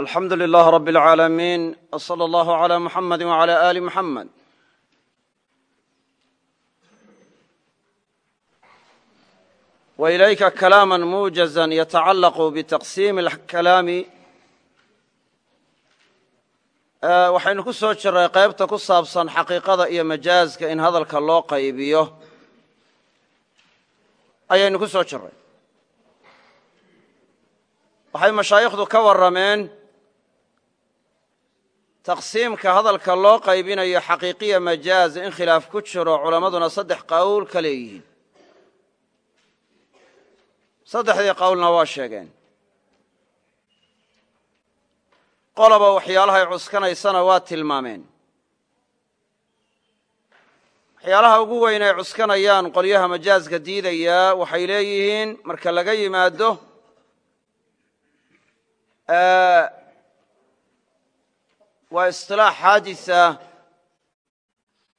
alxamdu lilah rab اlcaalamiin wslى اllah عlى muxamadi wعlى ali muxamed وإilayka kalaama mujaza yatacalaqu bitaqsiimi اlkalaami waxaynu ku soo jiray qaybta ku saabsan xaqiiqada iyo majaaska in hadalka loo qaybiyo ayaynu ku soo jiray waxay mashaayikhdu ka warrameen taqsiimka hadalka loo qaybinayo xaqiiqiya majaaz in khilaaf ku jiro culammaduna saddex qowl ka leeyihiin. Saddexdii qowlna waa sheegeen. Qoloba waxyaalahay cuskanaysana waa tilmaameen. Waxyaalaha ugu weyn ay cuskanayaan qolyaha majaaska diidayaa waxay leeyihiin marka laga yimaado waa isilaax xaadisa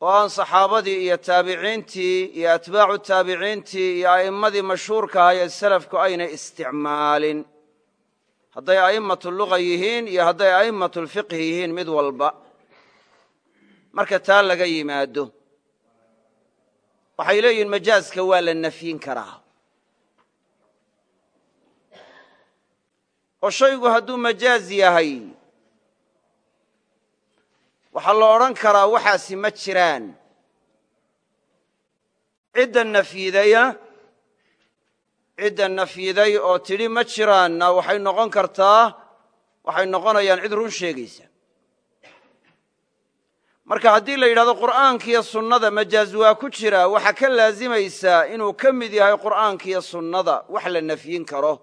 oo aan saxaabadii iyo taabiciintii iyo atbaacu taabiciintii iyo a'immadii mashhuurka ahaa ee salafku aynay isticmaalin. Hadday a'immatu luga yihiin iyo hadday a'immatu lfiqhi yihiin mid walba. Marka taa laga yimaado waxay leeyihiin majaaska waa la nafyin karaa. Oo shaygu hadduu majaaz yahay waxaa la odhan karaa waxaasi ma jiraan. Cidda nafyidaya cidda nafyiday oo tidhi ma jiraanna waxay noqon kartaa waxay noqonayaan cid run sheegaysa. Marka haddii la yidhahdo qur'aankiiyo sunnada majaaz waa ku jira. Waxaa ka laazimaysaa inuu ka mid yahay qur'aankiiyo sunnada. Wax la nafyin karo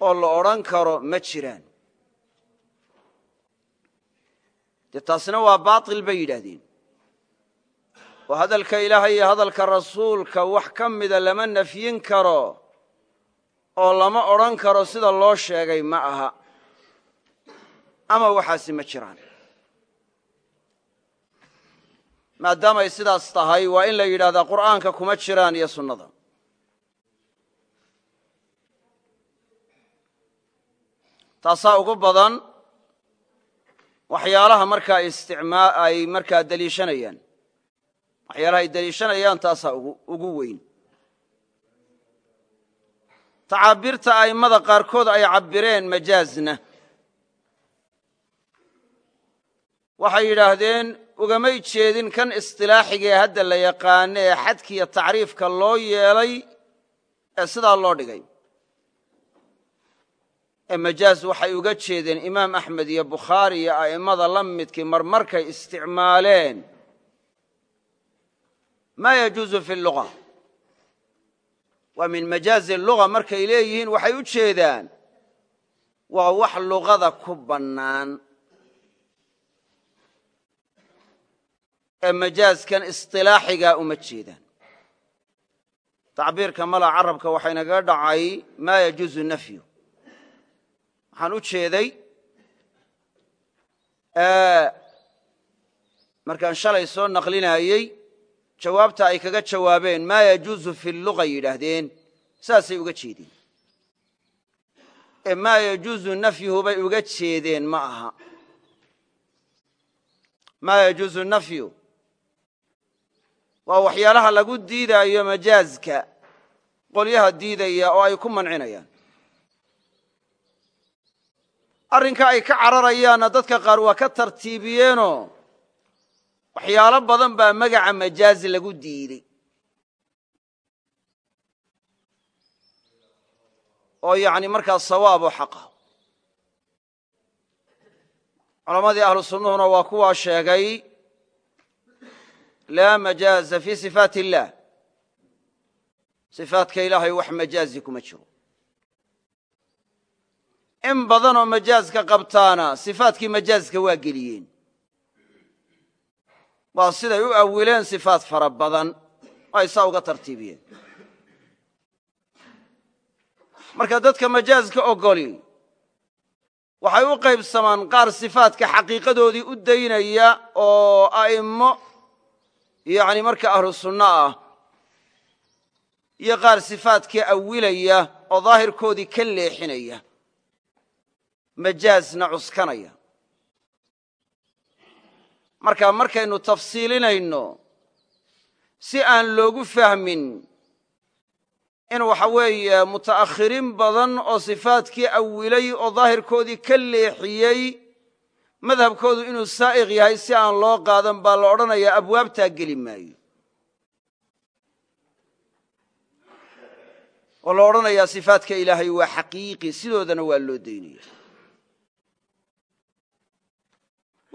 oo la odhan karo ma jiraan dee taasina waa baatil bay yidhaahdeen. Oo hadalka ilaahay iyo hadalka rasuulka wax ka mida lama nafyin karo oo lama odhan karo sida loo sheegay ma aha. Ama waxaasi ma jiraan. Maadaamay sidaas tahay waa in la yidhahdaa qur'aanka kuma jiraan iyo sunnada. Taasaa ugu badan waxyaalaha markaa isticmaa ay markaa deliishanayaan waxyaalaha ay deliishanayaan taasaa ugu weyn. Tacaabirta a'immada qaarkood ay cabbireen majaazna. Waxay yidhaahdeen ugamay jeedin kan istilaaxiga ee hadda la yaqaano ee xadkiiyo tacriifka loo yeelay ee sidaa loo dhigay ee majaaz waxay uga jeedeen imaam axmed iyo bukhaari iyo a'immada la midkii marmarkay isticmaaleen. Maa yajuuzu fi luga waa min majaazi luga markay leeyihiin waxay u jeedaan waa wax luqada ku bannaan. Ee majaazkan isطilaaxigaa uma jeedaan. Tacbiirka mala carabka waxaynaga dhacay maa yajuuzu nafyu waxaan u jeeday markaan shalay soo naqlinayey jawaabta ay kaga jawaabeen maa yajuuzu fi luga yidhaahdeen. Saasay uga jeedeen. Ee maa yajuuzu nafyuhu bay uga jeedeen ma aha. Maa yajuuzu nafyu? Waa waxyaalaha lagu diidaayo majaazka qolyaha diidaya oo ay ku mancinayaan arrinka ay ka cararayaanna dadka qaar waa ka tartiibiyeenoo waxyaalo badan baa magaca majaazi lagu diiday. Oo yacni markaa sawaabo xaqa. Culammadii ahlu sunnuhuna waa kuwaa sheegay laa majaaza fii sifaati illaah sifaatka ilaahay wax majaazi kuma jiro in badanoo majaaska qabtaana sifaatkii majaaska waa geliyeen waa siday u awileen sifaat fara badan ay saa uga tartiibiyeen. Marka dadka majaaska ogoli waxay u qaybsamaan qaar sifaatka xaqiiqadoodii u daynaya oo a'immo yacni marka ahlu sunno ah iyo qaar sifaatkii awilaya oo daahirkoodii ka leexinaya majaazna cuskanaya. Marka markaynu tafsiilinayno si aan loogu fahmin in waxa weeye muta'akhiriin badan oo sifaadkii awilay oo daahirkoodii ka leexiyey madhabkoodu inuu saa'iq yahay si aan loo qaadan baa la odhanayaa abwaabtaa geli maayo. Oo la odhanayaa sifaadka ilaahay waa xaqiiqi sidoodana waa loo daynaya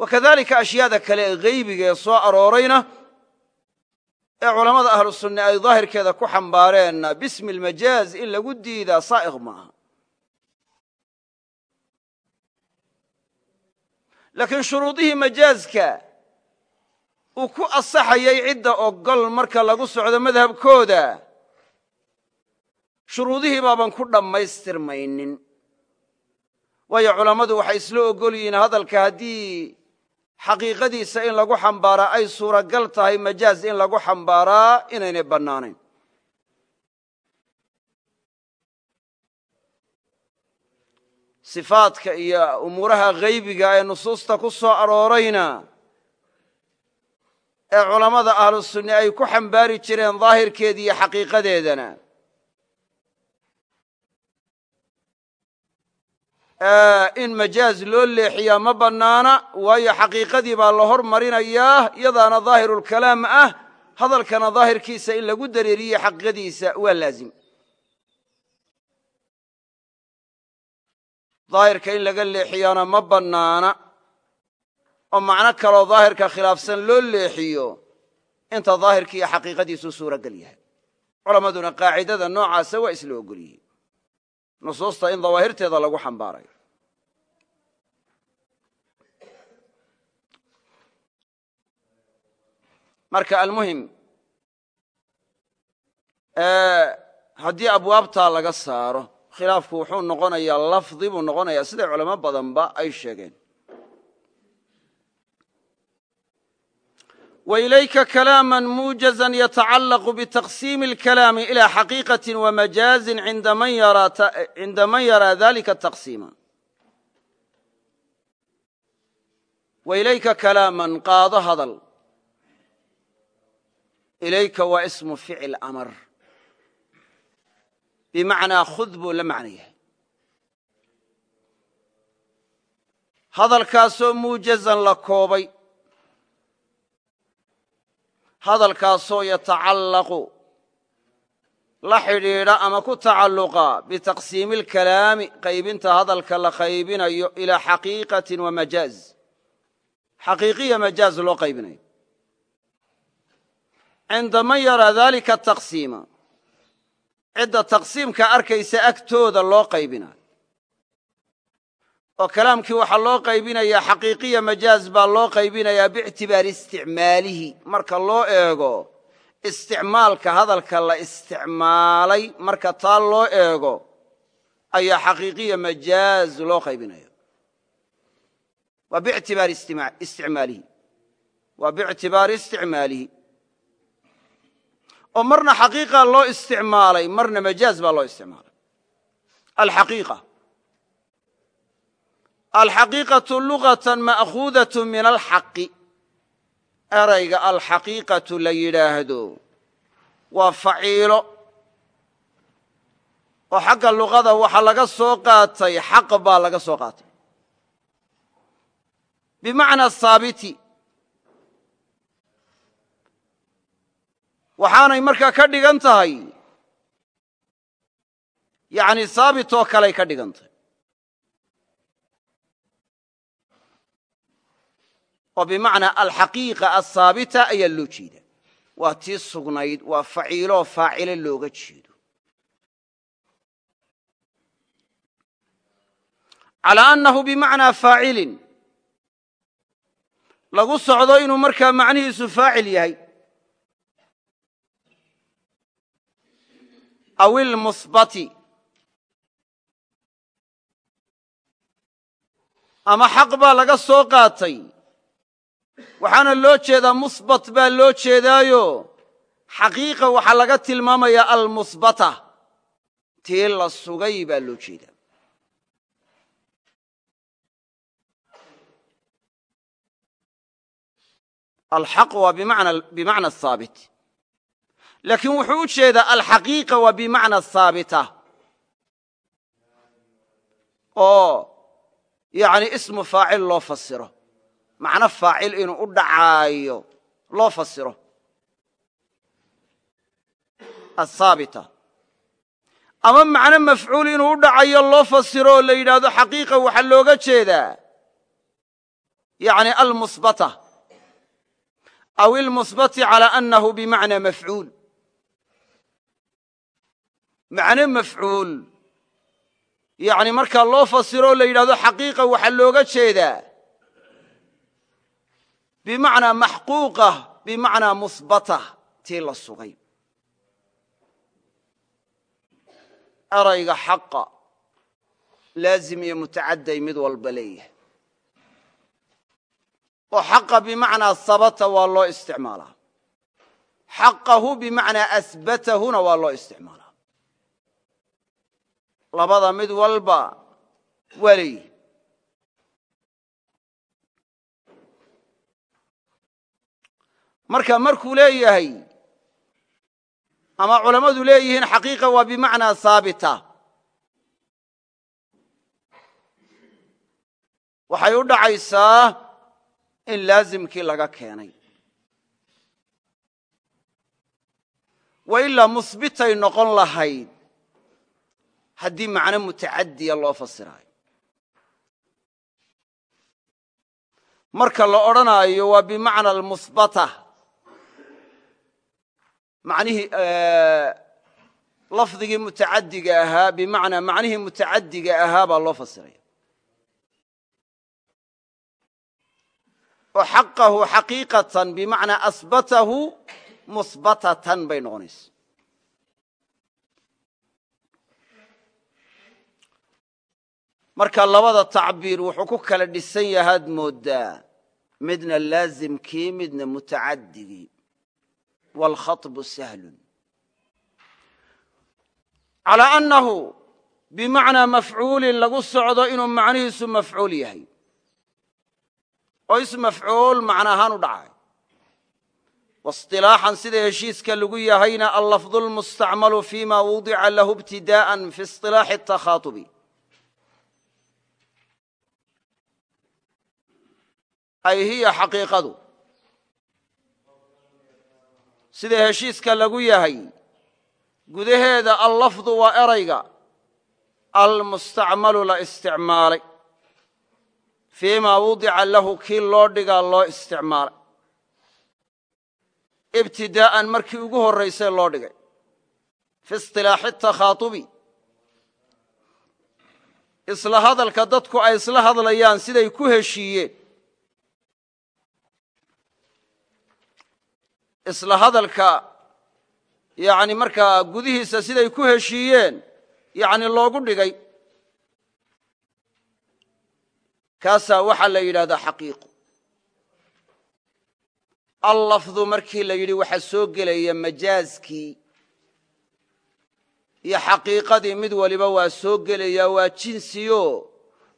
wa kadalika ashyaada kale ee haybiga ee soo aroorayna ee culammada ahlu sunne ay daahirkeeda ku xambaareenna bismi almajaaz in lagu diidaa saa'iq maaha. Laakiin shuruudihii majaazka uu ku asaxayay cidda ogol marka lagu socdo madhabkooda shuruudihii baaban ku dhammaystirmaynin. Waayo culammadu waxay isla ogol yihiin hadalka haddii xaqiiqadiisa in lagu xambaaraa ay suuragal tahay majaaz in lagu xambaaraa inaynay bannaanayn sifaadka iyo umuuraha haybiga ee nusuusta ku soo aroorayna ee culammada ahlu sunne ay ku xambaari jireen daahirkeeda iyo xaqiiqadeedana in majaaz loo leexiyaa ma bannaana waayo xaqiiqadii baa la hor marinayaa iyadaana daahirulkalaam ah hadalkana daahirkiisa in lagu dareeriye xaqiiqadiisa waa laazim. Daahirka in laga leexiyaana ma bannaana oo macno kaloo daahirka khilaafsan loo leexiyo inta daahirkii iyo xaqiiqadiisu suuragal yahay. Culammaduna qaacidada noocaasa waa isla ogol yihiin nusuusta in dawaahirteeda lagu xambaarayo marka almuhim haddii abwaabtaa laga saaro khilaafku wuxuu noqonayaa lafdi buu noqonayaa siday culamo badanba ay sheegeen وإlayka كلاama mujaزa yتacalaq bتaqsiim الكalaami إilى xaqiiqaة وmajaazi cinda man yarىa dalika التaqsiima وإlayka kalaaman qaado hadal ilayka waa ismu ficil amar bimacnaa khud buu la macno yahay hadalkaasoo muujazan la koobay hadalkaasoo yatacallaqu la xidhiidha ama ku tacalluqa bitaqsiimi alkalaami qaybinta hadalka la qaybinayo ilaa xaqiiqatin wa majaaz. Xaqiiqiya majaaz loo qaybinayo. Cinda man yaraa dalika taqsiima cidda taqsiimka arkaysa agtooda loo qaybinayo oo kalaamkii waxaa loo qaybinayaa xaqiiqiya majaaz baa loo qaybinayaa biictibaari isticmaalihi. Marka loo eego isticmaalka hadalka la isticmaalay marka taa loo eego ayaa xaqiiqiya majaaz loo qaybinaya waa biictibaari isticmaalihi. Oo marna xaqiiqa loo isticmaalay marna majaaz baa loo isticmaalay alxaqiiqatu lugatan ma'khuudatu min alxaqi erayga alxaqiiqatu la yidhaahdo waa faciilo oo xagga luqada waxaa laga soo qaatay xaq baa laga soo qaatay bimacna haabiti waxaanay markaa ka dhigan tahay yani haabit oo kaley ka dhigan oo bimacnaa alxaqiiqa ahaabita ayaa loo jeeda waa tii sugnayd waa faciiloo faacile looga jeedo. Calaa annahu bimacnaa faacilin. Lagu socdo inuu markaa macnihiisu faacil yahay. Aw ilmusbati ama xaq baa laga soo qaatay waxaana loo jeedaa musbat baa loo jeedaayo. Xaqiiqa waxaa laga tilmaamayaa almusbata. Tii la sugay baa loo jeedaa. Alxaq waa bimacna ahaabit laakiin wuxuu u jeedaa alxaqiiqa waa bimacna haabita oo yani ismu faacil loo fasiro macno faacil inuu u dhacaayo. Loo fasiro. Athaabita ama macno mafcuul inuu u dhacayo loo fasiro oo la yidhaahdo xaqiiqa waxaa looga jeedaa. Yani almusbata. Aw ilmusbati calى anahu bimacna mafcuul. Macno mafcuul. Yani markaa loo fasiro oo la yidhahdo looga jeedaa bimacnaa maxquuqa bimacnaa musbata tii la sugay. Erayga xaqa laazim iyo mutacadday mid walba leeyahay. Oo xaqa bimacnaa sabata waa loo isticmaalaa. Xaqahu bimacnaa asbatahuna waa loo isticmaalaa. Labada mid walba waa leeyihi marka markuu leeyahay ama culammadu leeyihiin xaqiiqa waa bimacnaa haabita waxay u dhacaysaa in laazimkii laga keenay. Wa ilaa musbitay noqon lahayd haddii macno mutacadiya loo fasiraayo. Marka la odhanaayo waa bimacna almusbata manihii lafdigii mutacadiga ahaa bimacnaa macnihii mutacadiga ahaa baa loo fasiraya oo xaqiiqatan bimacnaa asbatahu musbatatan bay noqonaysa. Marka labada tacbiir wuxuu ku kala dhisan yahaad moodaa midna laazimkii midna mutacadigii wاlkhaطbu sahlun calىa annahu bimacnaa mafcuulin lagu socdo inuu macnihiisu mafcuul yahay oo is mafcuul macno ahaan u dhacay waاصطilaaxan sida heshiiska lagu yahayna allafظu اlmustacmalu fima wudica lahu ibtidaءa fi اصطilaaxi الtakhaطubi ay hiya xaqiiqadu sida heshiiska lagu yahay. Gudaheeda allafdu waa erayga. Almustacmalu la isticmaalay. Fii ma wudica lahu kii loo dhigaa loo isticmaalay. Ibtidaa'an markii ugu horraysay loo dhigay. Fi isilaaxi takhaatubi. Isla hadalka dadku ay isla hadlayaan siday ku heshiiyeen isla hadalka yani markaa gudihiisa siday ku heshiiyeen yani loogu dhigay. Kaasaa waxaa la yidhahdaa xaqiiqu. Allafdu markii la yidhi waxaa soo gelaya majaazkii iyo xaqiiqadii mid waliba waa soo gelaya waa jinsiyo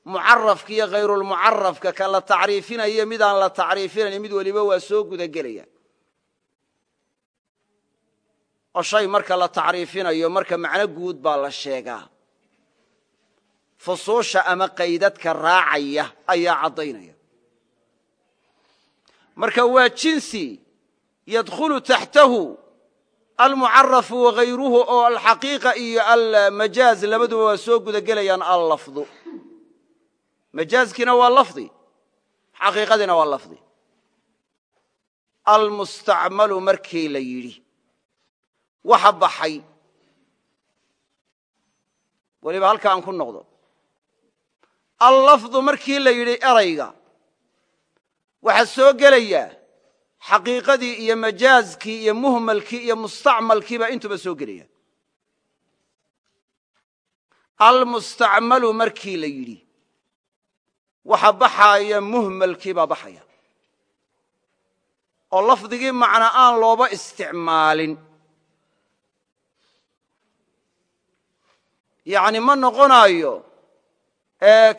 mucarafka iyo hayrulmucarafka ka la tacriifinayo midaan la tacriifinayn mid waliba waa soo guda gelaya oo shay marka la tacriifinayo marka macno guud baa la sheegaa. Fusuusha ama qaydadka raacaya ayaa caddaynaya. Marka waa jinsi yadkhulu taxtahu almucarafu wagayruhu oo alxaqiiqa iyo almajaaz labaduba waa soo guda gelayaan allafdu majaazkiina waa lafdi xaqiiqadiina waa lafdi. Almustacmalu markii la yidhi waxa baxay. Weliba halka aan ku noqdo. Allafdu markii la yidhi erayga waxaa soo gelaya xaqiiqadii iyo majaazkii iyo muhmalkii iyo mustacmalkii baa intuba soo gelaya. Almustacmalu markii la yidhi waxa baxaaya muhmalkii baa baxaya. Oo lafdigii macna aan looba isticmaalin yani ma noqonaayo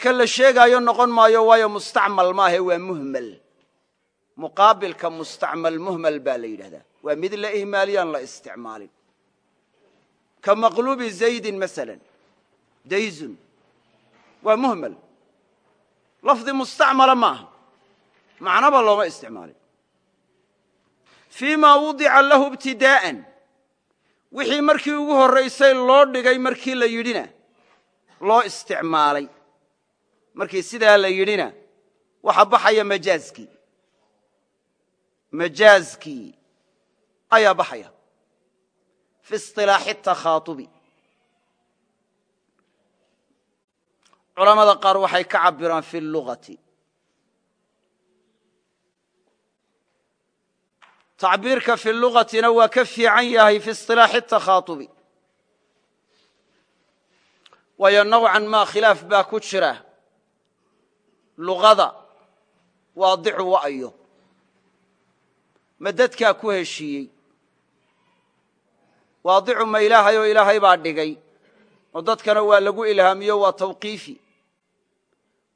ka la sheegaayo noqon maayo waayo mustacmal maahe waa muhmal. Muqaabilka mustacmal muhmal baa la yidhahdaa. Waa mid la ihmaaliyaan la isticmaalin. Ka maqluubi zaydin masalan dayzun waa muhmal. Lafdi mustacmala ma aha macnaba looma isticmaalin. Fii wudica lahu ibtidaa'an wixii markii ugu horraysay loo dhigay markii la yidhina loo isticmaalay. Markii sidaa la yidhina waxa baxaya majaazkii majaazkii ayaa baxaya. Fi isilaaxi takhaaubi culamada qaar waxay ka cabiraan fi lugati tacbiirka fi lugatina waa ka fiican yahay fi isilaaxi takhaaubi waayo nowcan maa khilaaf baa ku jira. Luqada waadicu wa'yo ma dadkaa ku heshiiyey? Waadicu ma ilaahay oo ilaahay baa dhigay. Oo dadkana waa lagu ilhaamiyo waa tawqiifi.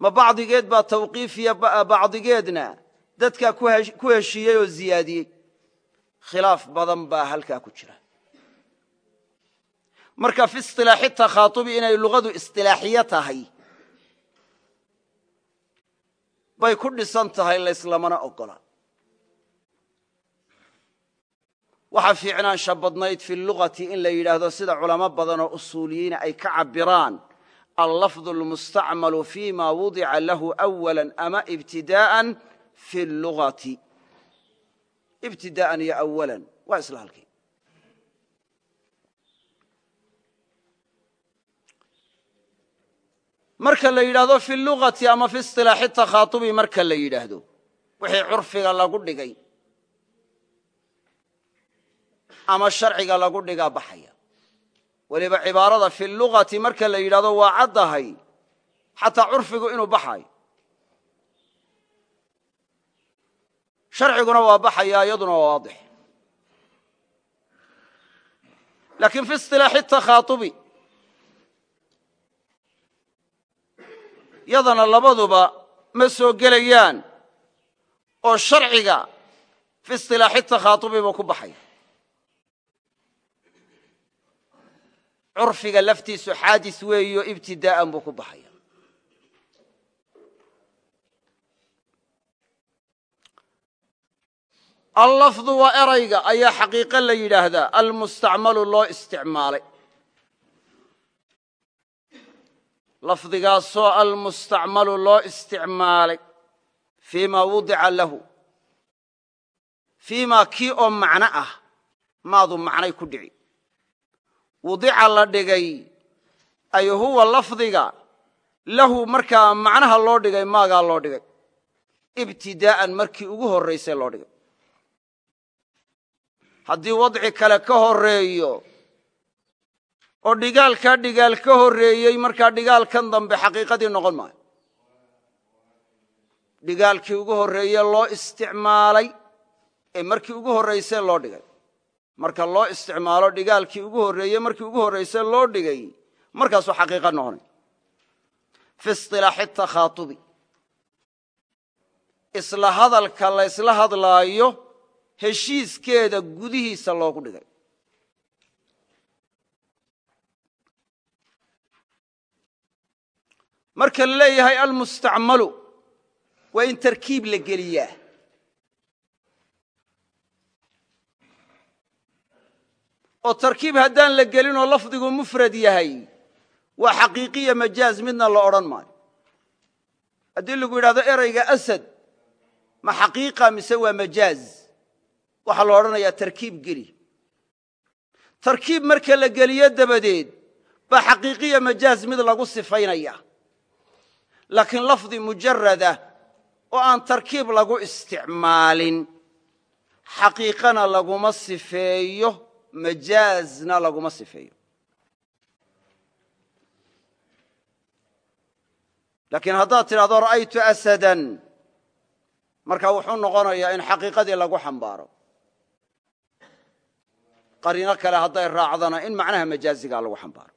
Ma bacdigeed baa tawqiifiya bacdigeedna dadkaa ku heshiiyey oo ziyaadiyey khilaaf badan baa halkaa ku jira. Marka fi isilaaxi takhaaubi inay luqadu istilaaxiyo tahay bay ku dhisan tahay layslamana ogola waxaa fiicnaansha badnayd fi lugati in la yidhaahdo sida culamo badan oo usuuliyiina ay ka cabiraan allafdu lmustacmalu fi ma wudica lahu awala ama ibtidaa'an fi lugati ibtidaa'an iyo awalan waa isla halkii. Marka la yidhaahdo fi lugati ama fi isilaaxi takhaaubi marka la yidhaahdo wixii curfiga lagu dhigay ama sharciga lagu dhigaa baxaya. Weliba cibaarada fi lugati marka la yidhahdo waa caddahay xataa curfigu inuu baxayo sharciguna waa baxaya iyaduna waa waadix. Laakiin fi isilaaxi takhaaubi yadana labaduba ma soo gelayaan oo sharciga fi isilaaxi takhaaubi buu ku baxaya curfiga laftiisu xaadis weeyo ibtidaa'an buu ku baxaya allafdu waa erayga ayaa xaqiiqo la yidhaahdaa almustacmalu loo isticmaalay. Lafdigaasoo almustacmalu loo isticmaalay fii ma wudica lahu. Fii ma kii oo macno ah maadu macnay ku dhici. Wudica la dhigay ay huwa lafdiga lahu markaa macnaha loo dhigay maagaa loo dhigay. Ibtidaa'an markii ugu horraysay loo dhigay haddii wadci kale ka horreeyo oo dhigaalkaa dhigaal ka horreeyey markaa dhigaalkan dambe xaqiiqadii noqon maayo. Dhigaalkii ugu horreeye loo isticmaalay ee markii ugu horraysee loo dhigay. Marka loo isticmaalo dhigaalkii ugu horreeye markii ugu horrayse loo dhigay markaasuu xaqiiqa noqonay. Fi isilaaxi takhaaubi isla hadalka la ysla hadlaayo heshiiskeeda gudihiisa loogu dhigay. Marka la leeyahay almustacmalu waa in tarkiib la geliyaa. Oo tarkiib haddaan la gelinoo lafdigu mufrad yahay waa xaqiiqiya majaaz midna la odhan maayo. Haddii lagu yidhahdo erayga asad ma xaqiiqa mise waa majaaz waxaa la odhanayaa tarkiib geli. Tarkiib marka la geliyo dabadeed baa xaqiiqiya majaaz mid lagu sifaynaya laakiin lafdi mujarada oo aan tarkiib lagu isticmaalin xaqiiqana laguma sifeeyo majaazna laguma sifeeyo. Laakiin haddaad tidhahdo ra'aytu asadan marka wuxuu noqonayaa in xaqiiqadii lagu xambaaro qariino kale hadday raacdana in macnaha majaazigaa lagu xambaaro.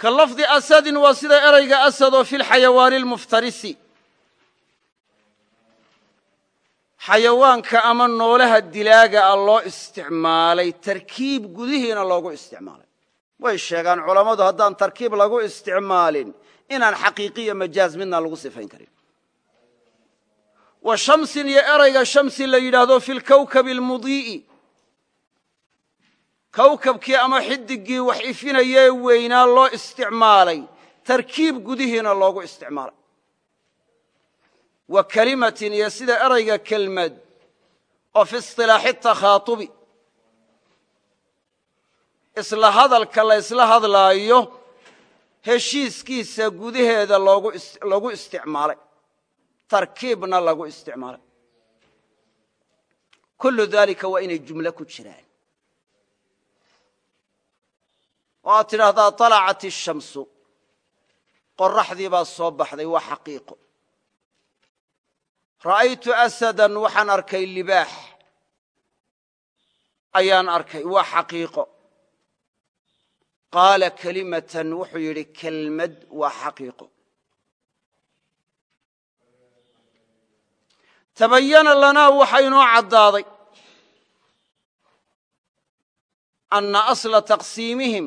Ka lafdi asadin waa sida erayga asad oo fi lxayawaani almuftarisi xayawaanka ama noolaha dilaaga a loo isticmaalay tarkiib gudihiina loogu isticmaalay. Way sheegaan culammadu haddaan tarkiib lagu isticmaalin inaan xaqiiqiya majaaz midna lagu sifayn karin wa shamsin iyo erayga shamsi la yidhaahdo fi lkawkabi almudii'i kawkabkii ama xidiggii wax ifinayee weynaa loo isticmaalay. Tarkiib gudihiina loogu isticmaalay. Wa kelimatin iyo sida erayga kelmad oo fi isilaaxi takhaatubi. Isla hadalka la ysla hadlaayo heshiiskiisa gudaheeda lagu isticmaalay tarkiibna lagu isticmaalay kullu daalika waa inay jumlo ku jiraan oo aad tidhaahdaa طalacat الshamsu qoraxdii baa soo baxday waa xaqiiqo ra'aytu asadan waxaan arkay libaax ayaan arkay waa xaqiiqo qaala kelimatan wuxuu yidhi kelmad waa xaqiiqo Tabayana lanaa waxa inoo caddaaday anna asla taqsiimihim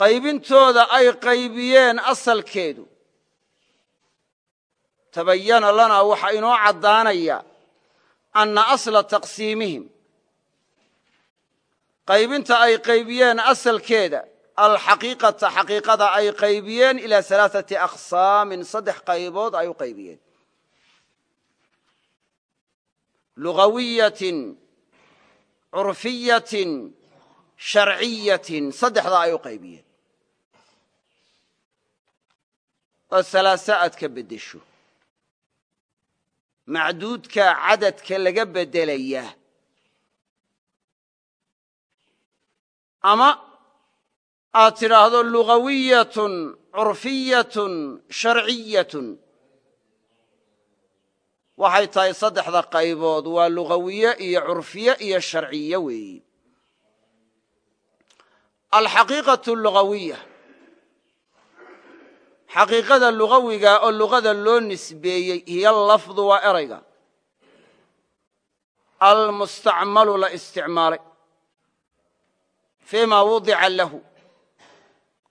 qaybintooda ay qaybiyeen asalkeedu. Tabayana lanaa waxa inoo caddaanaya anna asla taqsiimihim. Qaybinta ay qaybiyeen asalkeeda alxaqiiqata xaqiiqada ay qaybiyeen ilaa alaaثati aqsaamin saddex qaybood ay u qaybiyeen. Lugawiyatin curfiyatin sharciyatin saddexdaa ay u qaybiyeen. Oo salaasa aad ka beddesho. Macduudka cadadka laga beddelaya ama aad tidhaahdo lugawiyatun curfiyatun sharciyatun. Waxay tahay saddexda qaybood waa lugawiye iyo curfiye iyo sharciye weeyi. Alxaqiiqatu lugawiya xaqiiqada lugawiga oo luqada loo nisbeeyey hiyo lafdu waa erayga. Almustacmalu la isticmaalay. Fii ma wudica lahu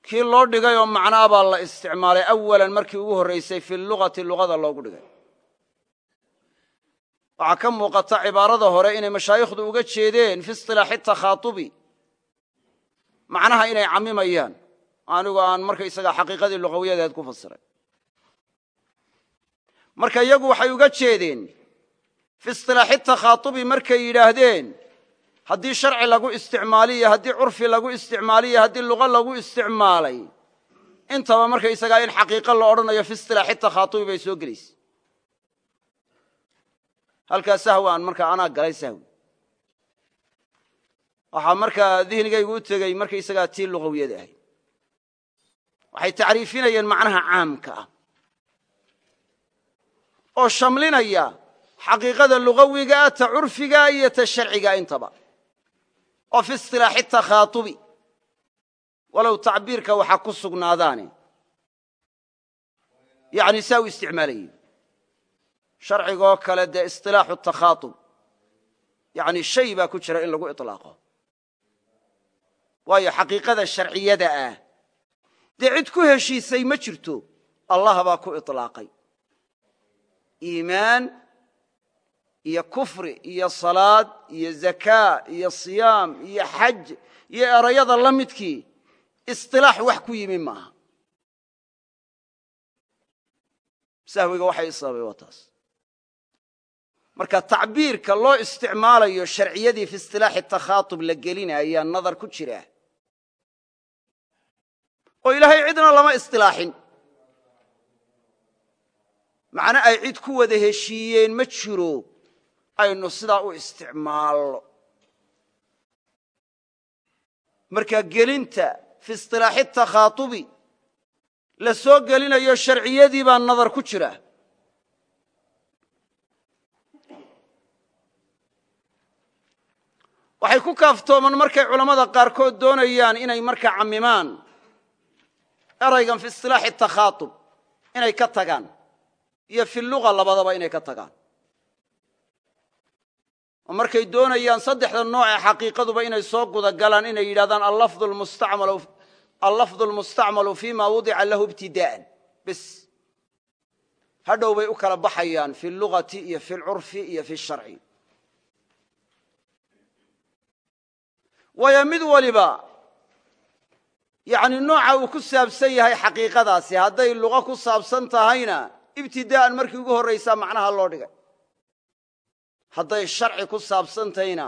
kii loo dhigay oo macnaa baa la isticmaalay awalan markii ugu horraysay fi lugati luqada loogu dhigay. Waxaa ka muuqata cibaarada hore inay mashaayikhdu uga jeedeen fi isilaaxi takhaatubi. Macnaha inay cammimayaan anigu aan markaysaga xaqiiqadii luqawiyadeed ku fasiray. Marka iyagu waxay uga jeedeen fi isilaaxi takhaatubi markay yidhaahdeen haddii sharci lagu isticmaaliyo haddii curfi lagu isticmaaliyo haddii luqa lagu isticmaalay intaba markaysagaa in xaqiiqo la odhanayo fi takhaatubi bay soo gelaysa. Halkaa sahwi aan anaa galay sahwi waxaa markaa dihnigaygu u tegey markaysagaa tii luqawiyada ahayd waxay tacriifinayeen macnaha caamka ah. Oo shamlinaya xaqiiqada lugawigaa ta curfigaa iyo ta sharcigaa intaba oo fi isilaaxi walow tacbiirka waxaa ku sugnaadaane yani saa u isticmaalayey sharcigoo kale dee isilaaxu takhaatub. Yani shay baa ku jira in lagu iطlaaqo waayo xaqiiqada sharciyada ah. Dee cid ku heshiisay ma jirto. Allah baa ku iطlaaqay iimaan iyo kufri iyo salaad iyo zakaa iyo siyaam iyo xaj iyo erayada la midkii isilaax wax ku yimi maaha. Sahwiga waxay sababay waa taas. Marka tacbiirka loo isticmaalayo sharciyadii fi isilaaxi takhaatub la gelinayaa nadar ku jira. Oo ilaahay cidna lama isilaaxin macno ay cid ku wada heshiiyeen ma jiro aynu sidaa u isticmaalno. Marka gelinta fi isilaaxi takhaatubi la soo gelinayo sharciyadii baa nadar ku jira. Waxay ku kaaftooman markay culammada qaarkood doonayaan inay markaa cammimaan eraygan fi istilaaxi takhaatub inay ka tagaan iyo fi luga labadaba inay ka tagaan oo markay doonayaan saddexda nooc ee xaqiiqaduba inay soo guda galaan inay yidhahdaan allafdu almustacmalu fima wudica lahu ibtidaa'an bes. Hadhow bay u kala baxayaan fi lugati iyo fi lcurfi iyo fi sharci waayo mid waliba yani nooca uu ku saabsan yahay xaqiiqadaasi hadday luqo ku saabsan tahayna ibtidaa'an markii ugu horraysaa macnaha loo dhigay hadday sharci ku saabsan tahayna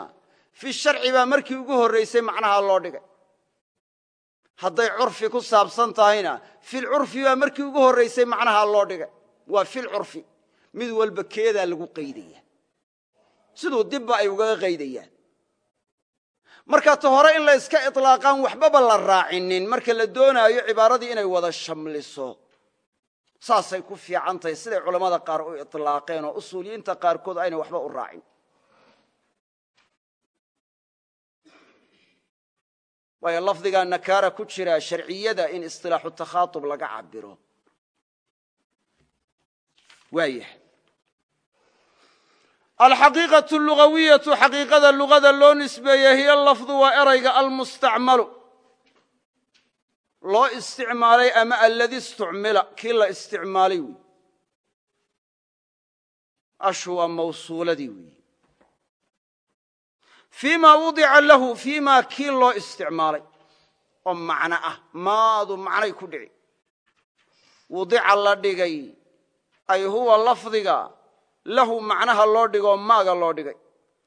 fi sharci baa markii ugu horraysay macnaha loo dhigay. Hadday curfi ku saabsan tahayna filcurfi baa markii ugu horraysay macnaha loo dhigay. Waa filcurfi mid walba keedaa lagu qaydaya. Siduu dibba ay ugaga qaydayaan. Marka ta hore in la yska itlaaqaan waxbaba la raacinin. Marka la doonaayo cibaaradii inay wada shamliso saasay ku fiican tahay siday qaar u itlaaqeen oo usuuliyiinta qaarkood ayna waxba u raacin. Waayo lafdigaa nakaara ku jira sharciyada in istilaaxu takhaatub laga cabiro waayah alxaqiiqatu lugawiyatu xaqiiqada lugada loo nisbeeye hiya lafdu waa erayga loo isticmaalay ama aladi istucmila kii la isticmaalay weyi ashu waa mawsuuladii weyi fii ma wudica lahu fii kii loo isticmaalay? Oo macno ah maadu macnay ku dhici. Wudica la dhigay ay huwa lafdiga lahu macnaha loo dhigoo maaga loo dhigay.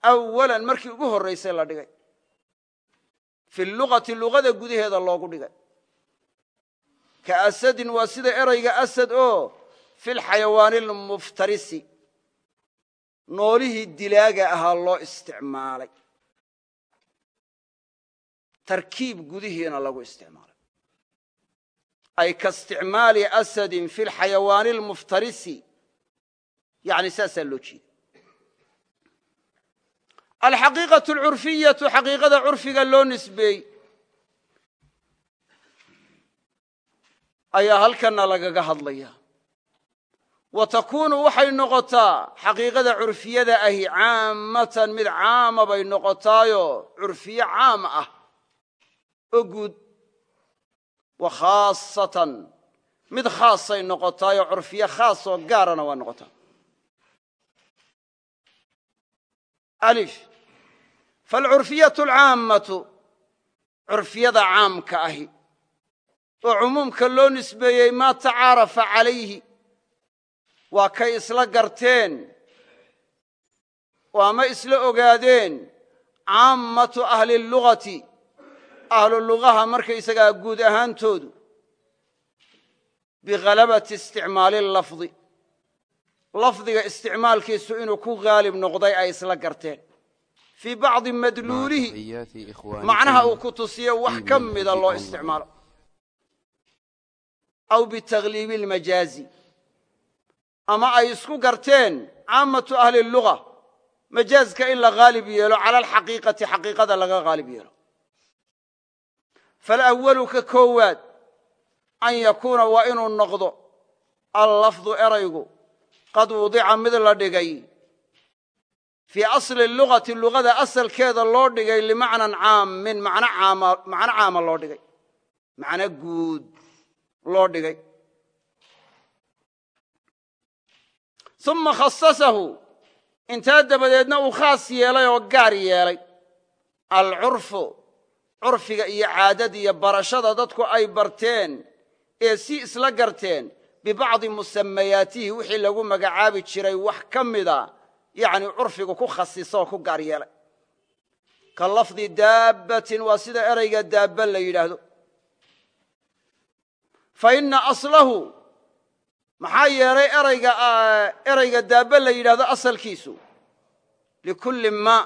Awalan markii ugu horraysay la dhigay. Fi lugati lugada gudaheeda loogu dhigay ka asadin waa sida erayga asad oo fi lxayawaani almuftarisi noolihii dilaaga ahaa loo isticmaalay. Tarkiib gudihiina lagu isticmaalay. Ay ka isticmaali asadin fi lxayawaani almuftarisi yani saasaa loo jeeda alxaqiiqatu alcurfiyatu xaqiiqada curfiga loo nisbeey ayaa halkana lagaga hadlaya. Wa takuunu waxay noqotaa xaqiiqada curfiyada ahi caammatan mid caama bay noqotaayo curfiye caam ah. Oo guud wa khaasatan mid khaasay noqotaayo curfiye khaasoo gaarana waa noqotaa. Falcurfiyatu alcaammatu curfiyada caamka ahi oo cumuumka loo nisbeeyey maa tacaarafa calayhi. Waa kay isla garteen oo ama isla ogaadeen caammatu ahli lugati ahlu lugaha markaysagaa guud ahaantoodu bikhalabati isticmaali lafdi. Lafdiga isticmaalkiisu inuu ku haalib noqday ay isla garteen. Fii bacdi madluulihi macnaha uu ku tusiyo wax ka mida loo isticmaalo aw bitakhliibi almajaazi. Ama ay isku garteen caammatu ahli luga majaazka in la haalib yeelo cala alxaqiiqati xaqiiqada laga haalib yeelo. Falأwalu ka koowaad an yakuuna waa inuu noqdo allafdu eraygu qad wudica mid la dhigay. Fii asli lugati lugada asalkeeda loo dhigay limacnan caammin macno caama loo dhigay. Macno guud loo dhigay uma khasasahu intaa dabadeedna uu khaas yeelay oo gaar yeelay alcurfu curfiga iyo caadada iyo barashada dadku ay barteen ee si isla garteen bibacdi musamayaatihi wixii lagu magacaabi jiray wax ka mida yani curfigu ku khasiso oo ku gaar yeelay ka lafdi daabbatin waa sida erayga daabba la yidhaahdo fa ina aslahu maxaa yeelay erayga daabba la yidhahdo asalkiisu. likulli ma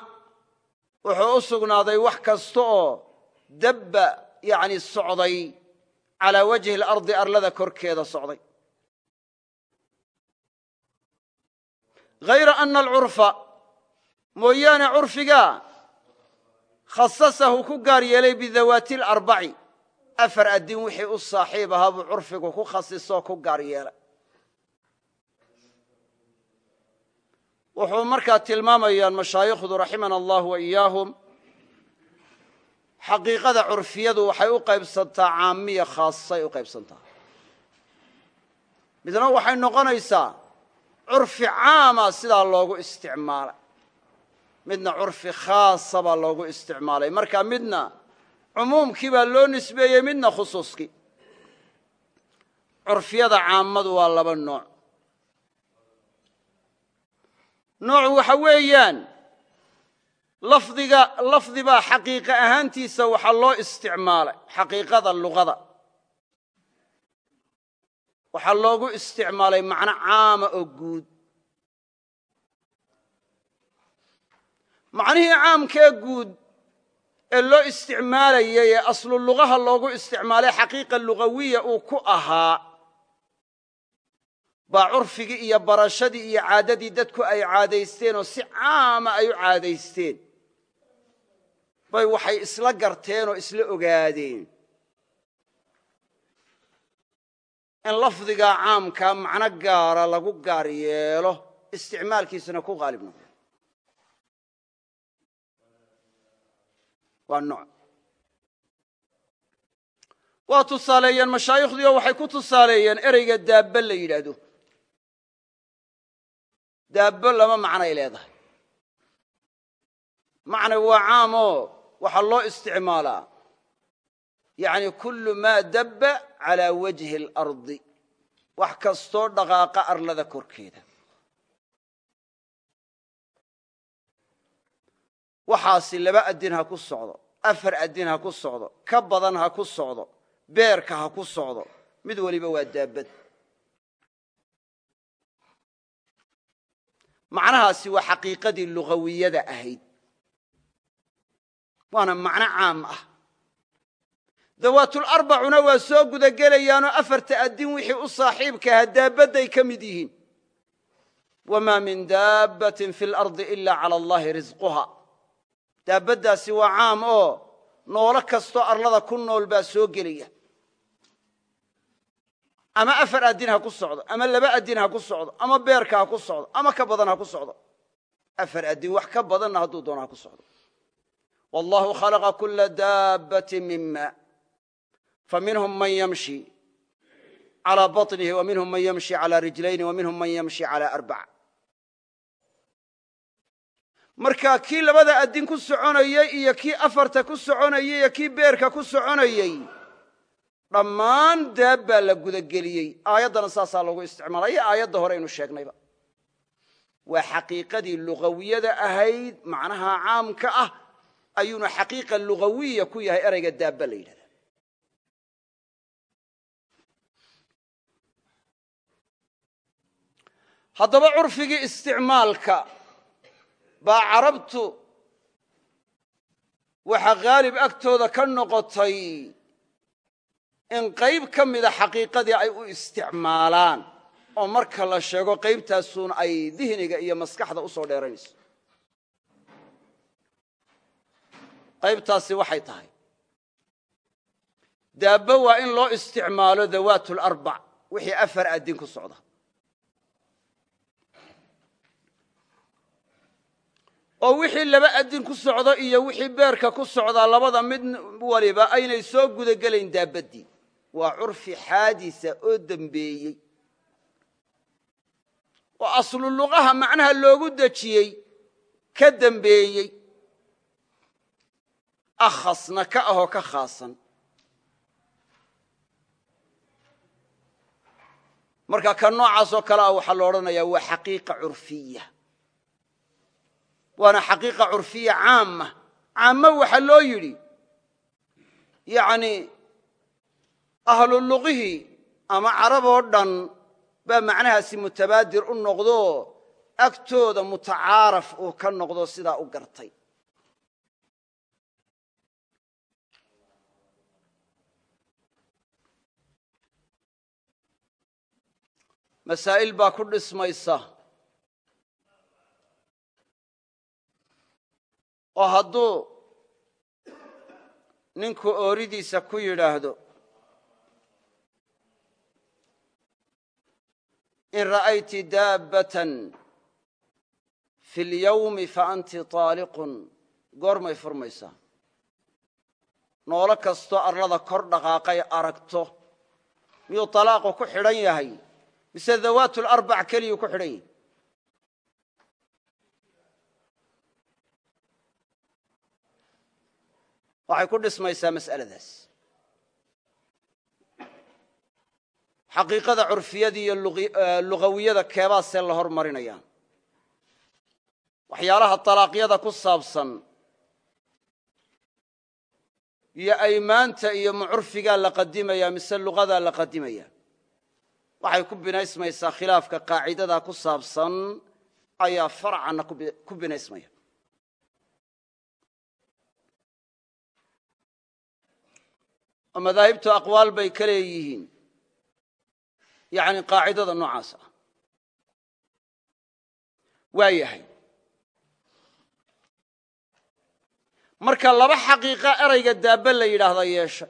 wuxuu u sugnaaday wax kasta oo dabba yani socday calaa wajhi alardi arlada korkeeda socday. hayra ana alcurfa mooyaane curfiga khasasahu ku gaar yeelay bidawaati alarbaci afar addin wixii u saaxiib ahaa buu ku khasisoo ku gaar yeelay wuxuu markaa tilmaamayaan mashaayikhdu raximana wa iyaahum xaqiiqada curfiyadu waxay u qaybsantaa caamiya khaasay u qaybsantaa. Midna waxay noqonaysaa curfi caama sidaa loogu isticmaalay. Midna curfi khaasa loogu isticmaalay. Marka midna cumuumkii baa loo nisbeeyey midna khusuuskii curfiyada caammadu waa laba nooc. Nooc waxa weeyaan lafdiga lafdi baa xaqiiqa ahaantiisa waxaa loo isticmaalay xaqiiqada luqada. Waxaa loogu isticmaalay macno caama oo guud. Macnihii caamkee guud loo isticmaalayay ee aslu lugaha loogu isticmaalay xaqiiqa lugawiya uu ku ahaa baa curfigii iyo barashadii iyo caadadii dadku ay caadaysteen oo si caama ay u caadaysteen. Bay waxay isla garteen oo isla ogaadeen. In lafdigaa caamkaa macno gaara lagu gaar yeelo isticmaalkiisana ku qaalib waa nooc. Waa tusaaleeyeen mashaayikhdiio waxay ku tusaaleeyeen ereyga daabbe la yidhaahdo. Daabbo lama macnay leedahay. Macna waa caamoo waxaa loo isticmaalaa. Yani kullu maa dabba calaa wajhi alardi. Wax kastoo dhaqaaqa arlada korkeeda waxaasi laba addin ha ku socdo afar addin ha ku socdo ka badan ha ku socdo beerka ha ku socdo mid weliba waa daabbad macnahaasi waa xaqiiqadii lugawiyada ahayd. Waana macno caam ah. Dawaatularbacuna waa soo gudagelayaanoo afarta addin wixii u saaxiibkaha daabadday ka mid yihiin. Wamaa min daabbatin fi lardi ila cala allahi risquha daabaddaasi waa caam oo noolo kastoo arlada ku nool baa soo geliya ama afar adin ha ku socdo ama laba adin ha ku socdo ama beerka ha ku socdo ama ka badan ha ku socdo. Afar adin wax ka badanna hadduu doono ha ku socdo. Wallahu khalaqa kula daabati mima faminhum man yamshi calaa baطnihi wa man yamshi calaa rijlayni wa man yamshi calaa arbac marka kii labada addin ku soconayey iyo kii afarta ku soconayey iyo kii beerka ku soconayey dhammaan daab baa la gudageliyey. Aayaddana saasaa loogu isticmaala iyo aayadda hore aynu sheegnayba. Waa xaqiiqadii lugawiyada ahayd macnaha caamka ah ayuuna xaqiiqa lugawiya ku yahay erayga daabba la yidhahda haddaba curfigii isticmaalka baa carabtu waxa haalib agtooda ka noqotay in qayb ka mida xaqiiqadii ay u isticmaalaan oo marka la sheego qaybtaasuun ay dihniga iyo maskaxda u soo dheeranayso qaybtaasi waxay tahay. Daabbo waa in loo isticmaalo dawaat larbac wixii afar addin socda oo wixii laba addin ku socdo iyo wixii beerka ku socdaa labada mid waliba aynay soo gudagelayn daabaddii waa curfi xaadisa oo dembeeyey oo aslu macnaha loogu dejiyey ka dembeeyey akhasna ka ahoo ka khaasan. Marka ka noocaasoo kale ah waxaa la odhanayaa waa xaqiiqa curfiya waana xaqiiqa curfiya caama caamo waxaa loo yidhi yani ahlu luqihii ama carab oo dhan baa macnahaasi mutabaadir u noqdo agtooda mutacaaraf uu ka noqdo sidaa u gartay. Masaa'il oo hadduu ninku ooridiisa ku yidhaahdo in ra'ayti daabbatan fi اlyawmi faanti طaaliqun goormay furmaysaa noolo kastoo arlada kor dhaqaaqay aragto miyuu طalaaqu ku xidhan yahay mise dawaat larbac keliyuu ku xidhan yahay waxay ku dhismaysaa mas'aladaas. Xaqiiqada curfiyada iyo lugawiyada keebaasee la hormarinaya waxyaalaha talaaqyada ku saabsan iyo aymaanta iyo mucurfigaa la qadimaya mise lugadaa la qadimaya. Waxay ku binaysmaysaa khilaafka qaacidadaa ku saabsan ayaa farcanna ku binaysmaya oo madaahibtu aqwaal bay ka leeyihiin. Yani qaacidada noocaas ah. Waa yahay. Marka laba xaqiiqa erayga daabbe la yidhaahda yeesha.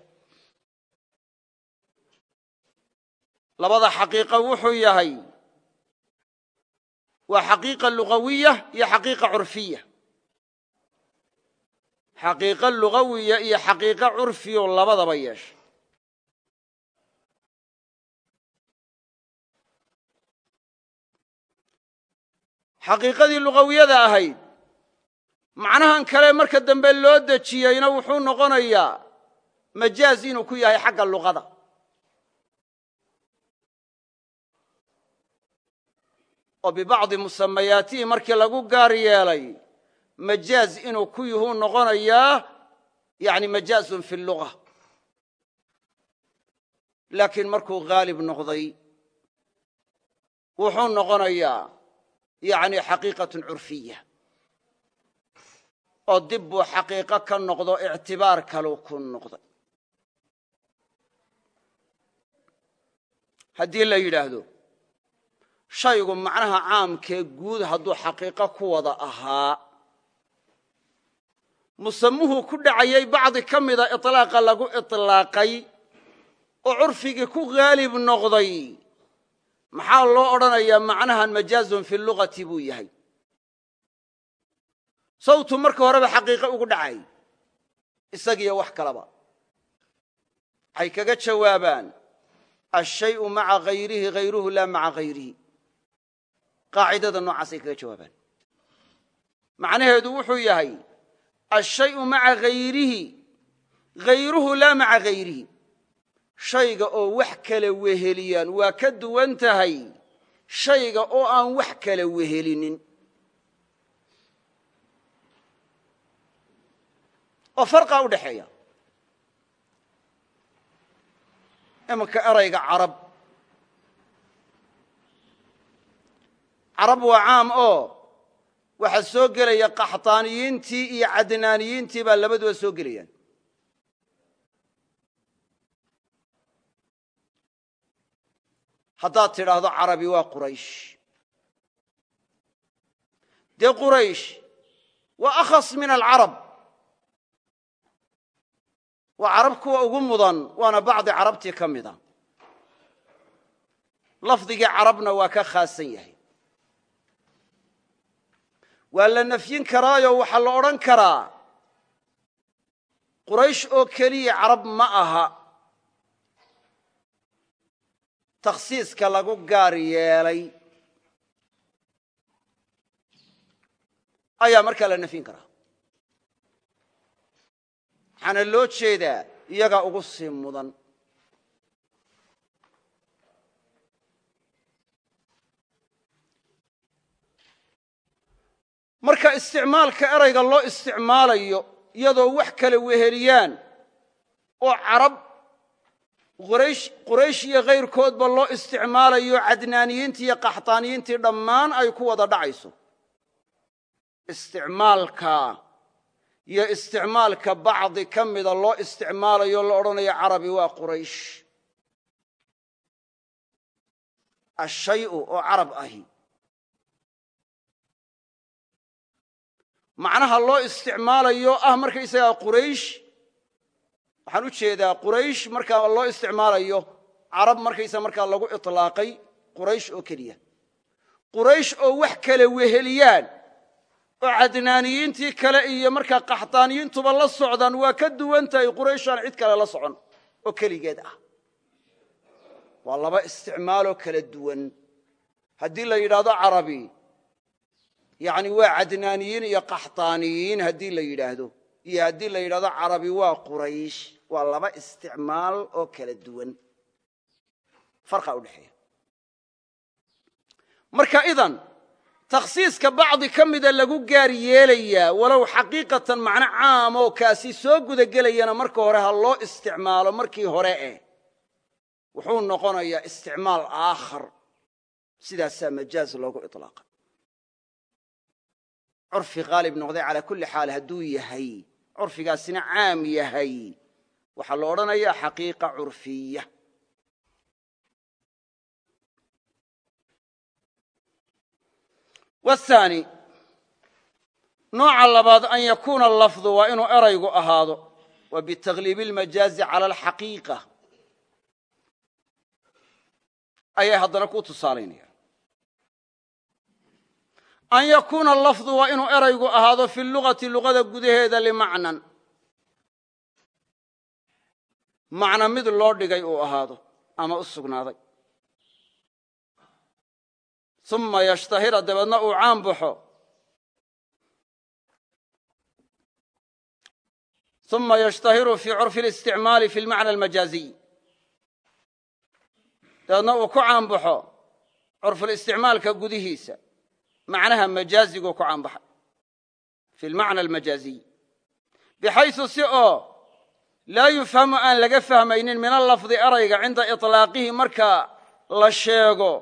Labada xaqiiqa wuxuu yahay waa xaqiiqa lugawiya iyo xaqiiqa curfiya xaqiiqo lugawiya iyo xaqiiqo curfiyo labadaba yeesha. Xaqiiqadii lugawiyada ahayd macnahan kale marka dambe loo dejiyeyna wuxuu noqonayaa majaaz inuu ku yahay xagga luqada oo bibacdi musamayaatihi markii lagu gaar yeelay majaaz inuu ku yuhuu noqonayaa yani majaazun fi luga laakiin markuu haalib noqday wuxuu noqonayaa yani xaqiiqatun curfiya. Oo dib buu xaqiiqo ka noqdo ictibaar kaluu ku noqday. Haddii la yidhaahdo shaygu macnaha caamkee guud hadduu xaqiiqo ku wada ahaa musamuhu ku dhacayay bacdi ka mida iطlaaqa lagu iطlaaqay oo curfigii ku haalib noqday. Maxaa loo odhanayaa macnahan majaazun fi lugati buu yahay. Sawtu marka horeba xaqiiqo ugu dhacay. Isagiyo wax kalaba. Waxay kaga jawaabaan ashayu maca hayrihi hayruhu laa maca hayrihi qaacidada noocaasay kaga jawaabaan. Macnaheedu wuxuu yahay ashayu maca hayrihi hayruhu laa maca hayrihi shayga oo wax kala weheliyaan waa ka duwan tahay shayga oo aan wax kala wehelinin oo farqaa u dhexeeya imanka erayga carab carab waa caam oo waxaa soo gelaya qaxtaaniyiintii iyo cadnaaniyiintii baa labaduba soo gelayaan. Haddaad tidhaahdo carabi waa quraysh. Dee quraysh waa akhas min alcarab. Waa carab kuwa ugu mudan waana bacdi carabtii ka mida lafdigii carabna waa ka khaasan yahay waa la nafyin karaayo waxaa la odhan karaa. Quraysh oo keliya carab ma aha. Takhsiiska lagu gaar yeelay. Ayaa markaa la nafyin karaa. Waxaana loo jeedaa iyagaa ugu sii mudan marka isticmaalka erayga loo isticmaalayo iyadoo wax kala weheliyaan oo carab quraysh iyo kayrkoodba loo isticmaalayo cadnaaniyiintii iyo qaxtaaniyiintii dhammaan ay ku wada dhacayso. Isticmaalka iyo isticmaalka bacdi ka mida loo isticmaalayo la odhanayo carabi waa quraysh. Ashayu oo carab ahi macnaha loo isticmaalayo ah markaysagaa quraysh waxaan u jeedaa quraysh markaa loo isticmaalayo carab markaysa markaa lagu iطlaaqay quraysh oo keliya. Quraysh oo wax kale weheliyaan oo cadnaaniyiintii kale iyo markaa qaxdaaniyiintuba la socdaan waa ka duwan tahay qurayshaan cid kale la socon oo keligeed ah. Waa laba isticmaaloo kala duwan. Haddii la yidhaahdo carabi yani waa cadnaaniyiin iyo qaxdaaniyiin haddii la yidhaahdo. Iyo haddii la yidhahdo carabi waa quraysh waa laba isticmaal oo kala duwan. Farqa udhexeeya marka idan takhsiiska bacdi ka mida lagu gaar yeelayaa walow xaqiiqatan macno caam oo kaasi soo gudagelayana marka hore ha loo isticmaalo markii hore eh wuxuu noqonayaa isticmaal aakhar. Sidaasaa majaaz loogu iطlaaqa curfi haalib noqday calaa kulli xaal hadduu yahay. Curfigaasina caam yahay. Waxaa la odhanayaa xaqiiqa curfiya. Wthaani nooca labaad an yakuuna lafdu waa inuu eraygu ahaado. Wa bitakhliibi اlmajaazi cala alxaqiiqa. Ayay haddana ku tusaalaynayaan an yakuuna lafdu waa inuu eraygu ahaado fi lugati lugada gudaheeda limacnan. Macna mid loo dhigay uu ahaado ama u sugnaaday. Uma yashtahira dabeedna uu caan baxo uma yashtahiru fii curfi اlisticmaali fi lmacna almajaaziy dabeedna uu ku caan baxo curfulisticmaalka gudihiisa macnaha majaazigu ku caan baxay fi lmacna almajaaziy. Bixaysu si oo laa yufhamu aan laga fahmaynin min allafdi erayga cinda iطlaaqihi marka la sheego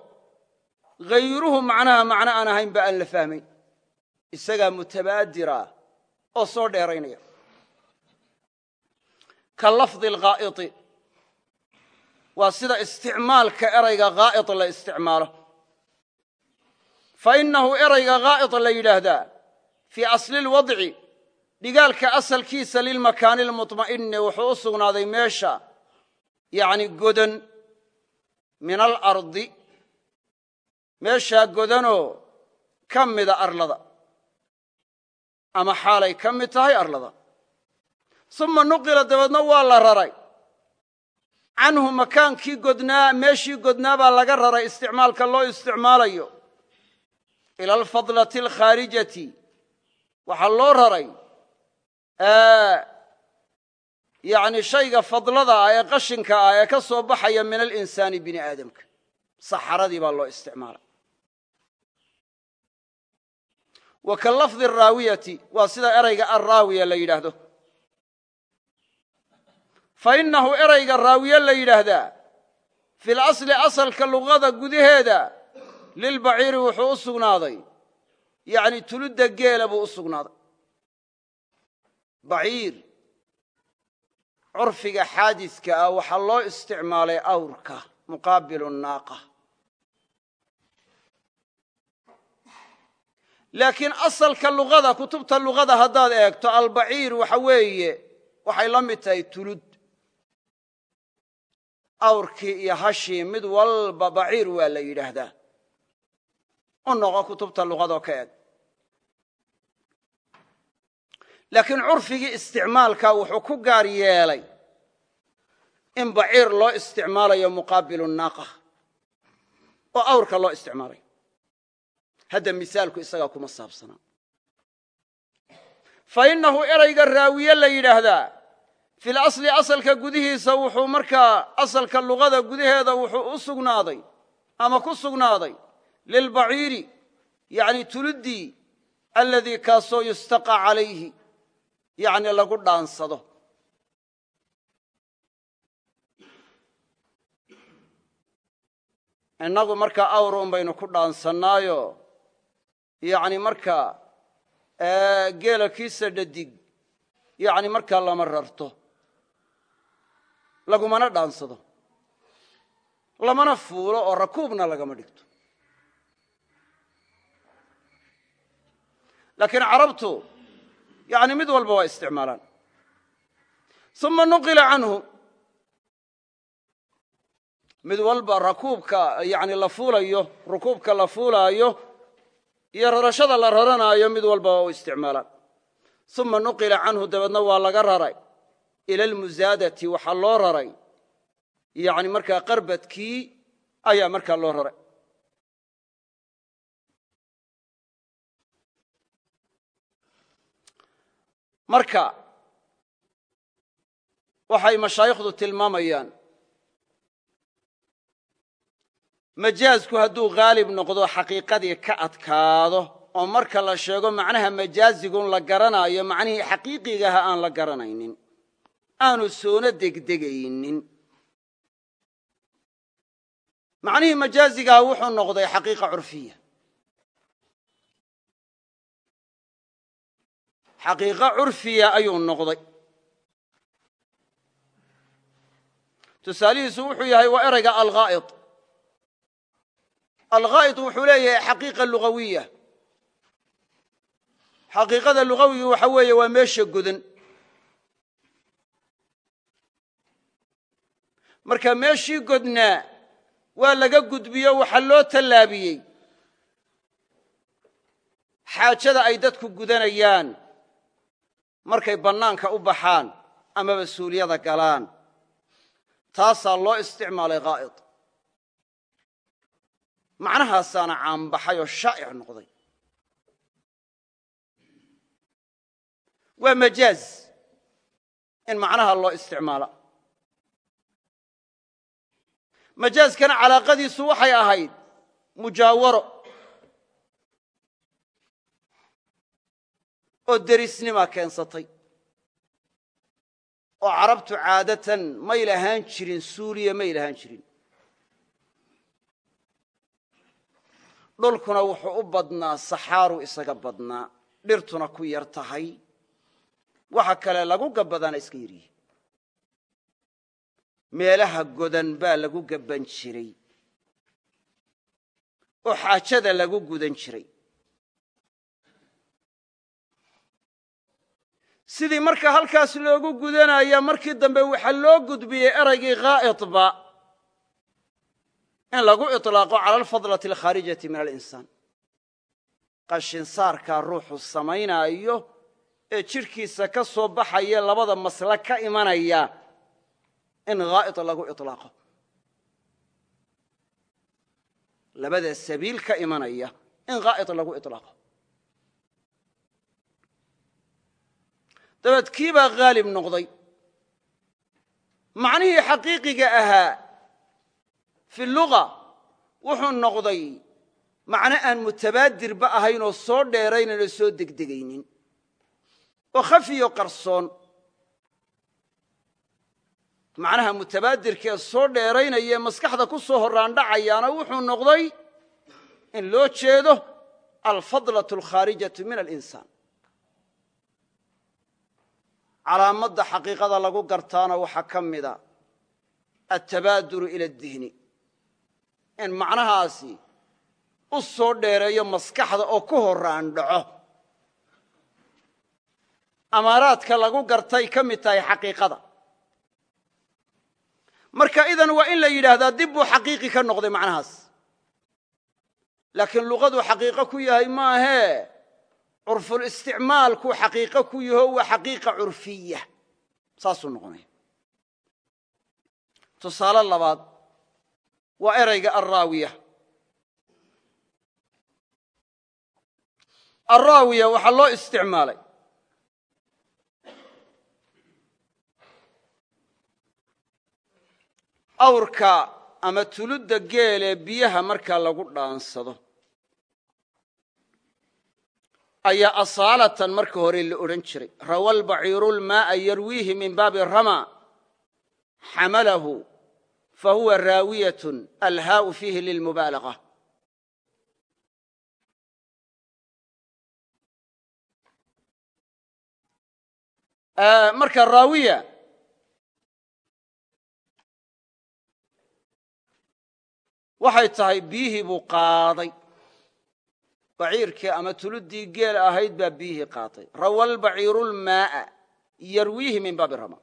hayruhu macnaha macno aan ahayn ba aan la fahmayn. Isagaa mutabaadira oo soo dheeraynaya. Ka lafdi alghaa'iti. Waa sida isticmaalka erayga fa innahu erayga ghaa'id la yidhaahdaa fii asli lwadci dhigaalka asalkiisa lilmakaani lmuطma'ini wuxuu u sugnaaday meesha yani godan min alardi meeshaa godanoo ka mida arlada ama xaalay ka mid tahay arlada uma nuqila dabeedna waa la raray canhu makaankii godnaa meeshii godnaa baa laga raray isticmaalka loo isticmaalayo ila alfadlati alkhaarijati. Waxaa loo raray yani shayga fadlada ah ee qashinka ah ee ka soo baxaya min alinsaani bini aadamka. Saxaradii baa loo isticmaalay. Wa ka lafdi araawiyati waa sida erayga arraawiya la yidhaahdo. Fa innahu erayga raawiye la yidhaahdaa fi lasli asalka luqada gudaheeda lilbaciiri wuxuu u sugnaaday. Yani tuludda geela buu u sugnaaday. Baciir curfiga xaadiska ah waxaa loo isticmaalay awrka muqaabilu naaqa. Laakiin asalka luqada kutubta luqada haddaad eegto albaciir waxa weeye waxay la mid tahay tulud awrkii iyo hashii mid walba baciir waa la yidhaahdaa u noqo kutubta luqadoo laakiin curfigii isticmaalka wuxuu ku gaar yeelay in baciir loo isticmaalayo muqaabilu naaqa oo awrka loo isticmaalayo hadda misaalku isagaa kuma saabsanaa. Fa innahu erayga raawiye la yidhaahdaa fil asli asalka gudihiisa wuxuu markaa asalka luqada gudaheeda wuxuu u sugnaaday ama ku sugnaaday lilbaciiri yani tuluddii aladii kaasoo yustaqa calayhi yani lagu dhaansado innagu markaa awr un baynu ku dhaansannaayo yani markaa geela kiisa dhadig yani markaa lama rarto lagumana dhaansado lamana fuulo oo rakuubna lagama dhigto laakiin carabtu yani mid walba waa isticmaalaan. Uma nuqila canhu. Mid walba rakuubka yani la fuulayo rukuubka la fuulaayo iyo rarashada la raranaayo mid walba u isticmaalaan. Uma nuqila canhu dabeedna waa laga raray. Ila almusaadati waxaa loo raray. Yani markaa qarbadkii ayaa markaa marka waxay mashaayikhdu tilmaamayaan. Majaazku hadduu haalib noqdo xaqiiqadii ka adkaado oo marka la sheego macnaha majaazigun la garanaayo macnihii xaqiiqigaha aan la garanaynin aanu soona degdegaynin. Macnihii majaazigaha wuxuu noqday xaqiiqa curfiya xaqiiqo curfiya ayuu noqday. Tusaalihiisu wuxuu yahay waa erayga alghaa'id. Alghaa'id wuxuu leeyahay xaqiiqa lugawiya. Xaqiiqada lugawiga waxa weeye waa meesha godan. Marka meeshii godnaa waa laga gudbiyo waxaa loo tallaabiyey. Xaajada ay dadku gudanayaan markay bannaanka u baxaan amaba suuliyada galaan. Taasaa loo isticmaalay ghaa'id. Macnahaasaana caanbaxay oo shaa'ic noqday. Waa majaaz in macnaha loo isticmaala. Majaazkana calaaqadiisu waxay ahayd mujaawaro oo derisnima keensatay. Oo carabtu caadatan may lahaan jirin suuriya may lahaan jirin. Dhulkuna wuxuu u badnaa saxaaru isaga badnaa dhirtuna ku yar tahay. Waxa kale lagu gabbadaana iska yaryihi meelaha godan baa lagu gabban jiray. Oo xaajada lagu gudan jiray sidii marka halkaas loogu gudanaya markii dambe waxaa loo gudbiyey eraygii khaa'idba in lagu ilaaqo cala alfadlati alkhaarijati min alinsaan. Qashinsaarkaa ruuxu samaynaayo ee jidhkiisa ka soo baxaya labada masle ka imanaya in haa'id lagu ilaaqo labada sabiil ka imanaya in haa'id lagu ilaaqo dabeed kii baa haalib noqday. Macnihii xaqiiqiga ahaa fi luga wuxuu noqday macno aan mutabaadirba ahayn oo soo dheeraynan oo soo degdegaynin. Oo khafiyo qarsoon. Macnaha mutabaadirkaee soo dheeraynaya maskaxda ku soo horraandhacayaana wuxuu noqday in loo jeedo alfadlaة alkhaarijatu min alinsaan calaamadda xaqiiqada lagu gartaana waxaa ka mida altabaaduru ila اdihni in macnahaasi u soo dheereeyo maskaxda oo ku horraandhaco amaaraadka lagu gartay ka mid tahay xaqiiqada. Marka idan waa in la yidhaahdaa dib buu xaqiiqi ka noqday macnahaas. Laakiin luqadu xaqiiqo ku yahay maahee curfulisticmaalkuu xaqiiqo ku yaho waa xaqiiqa curfiya. Saasuu noqonaya. Tusaale labaad waa erayga alraawiya alraawiya waxaa loo isticmaalay. Awrka ama tuludda geelee biyaha markaa lagu dhaansado ayaa asaalatan marka hore la odhan jiray. Rawal baciirulmaa'a yarwiihi min baabi rama. Xamalahu fa huwa raawiyatun alhaau fiihi lilmubaalaga marka raawiya waxay tahay biyihii buu qaaday baciirkii ama tuluddii geel ahayd baa biyihii qaaday rawal baciirulmaa'a yarwiihi min baabi rama.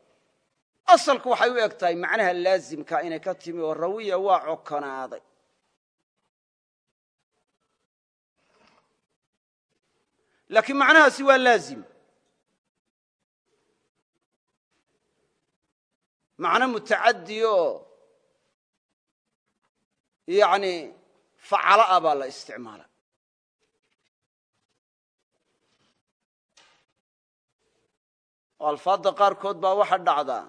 Asalku waxay u eg macnaha laazimka inay ka timi oo rawiya waa cokonaaday laakiin macnahaasi waa laazim. Macno mutacadi oo yani facalo ah baa la isticmaala oo alfaadda qaarkood baa waxa dhacdaa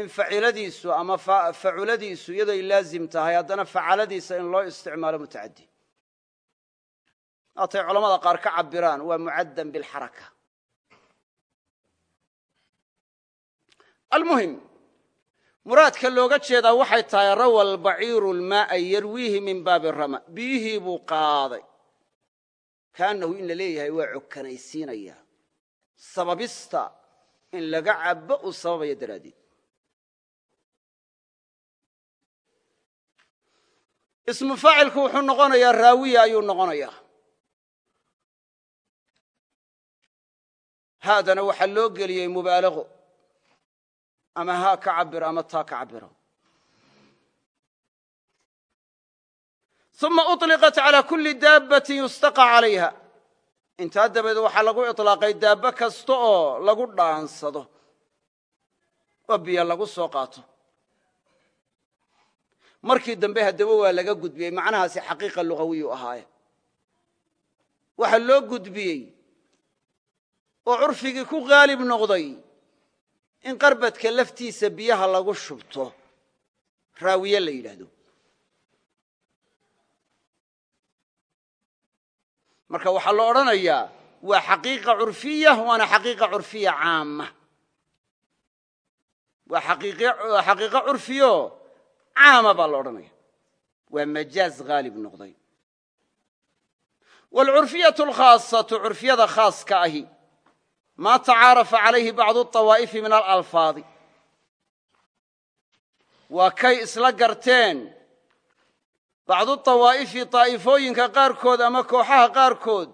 in faciladiisu ama faculadiisu iyadoy laazim tahay haddana facaladiisa in loo isticmaalo mutacadi waatay culamada qaar ka cabiraan waa mucaddan bilxaraka almuhim muraadka looga jeedaa waxay tahay rawa albaciiru lmaaa yarwiihi min baabi rama biyihii buu qaaday kaannahu in la leeyahay waa cokanaysiinaya sababista in laga cabo uu sababaya daraaddeed. Ismu faacilku wuxuu noqonayaa raawiya ayuu noqonayaa. Haadana waxaa loo geliyey mubaalago. Ama haa ka cabiro ama taa ka cabiro uma uطliqat calى kuli daabati yustaqa calayha intaa dabadeed waxaa lagu iطlaaqay daabbo kasta oo lagu dhaansado oo biyo lagu soo qaato markii dambe haddaba waa laga gudbiyey macnahaasi xaqiiqa lugawiyu ahaaye waxaa loo gudbiyey oo curfigii ku haalib noqday in qarbadka laftiisa biyaha lagu shubto raawiye la yidhaahdo marka waxaa la odhanayaa waa xaqiiqa curfiya waana xaqiiqa curfiya caama waa xaqiiqo curfiyo caama baa la odhanaya waa majaaz haalib noqday. Waalcurfiyatu alkhaasatu curfiyada khaaska ahi maa tacaarafa calayhi bacdu طawaa'ifi min alalfaadi. Waa kay isla garteen bacdu طawaa'ifi daa'ifooyinka qaarkood ama kooxaha qaarkood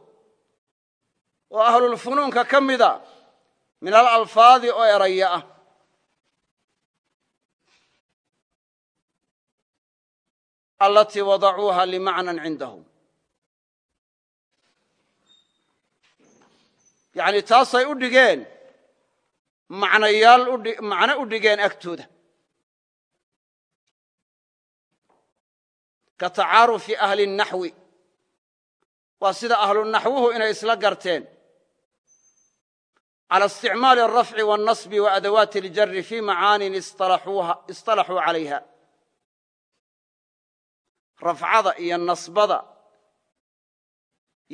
oo ahlulfunuunka ka mida min alalfaadi oo eraya ah. Alatii wadacuuha limacnan cindahum. Yacni taasay u dhigeen macnayaal u dhigeen agtooda ka tacaarufi ahli naxwi waa sida ahlunaxwuhu inay isla garteen. Cala isticmaali alrafci wاlnasbi wa adawaati اljari fii macaanin istalaxuu calayha. Rafcada iyo nasbada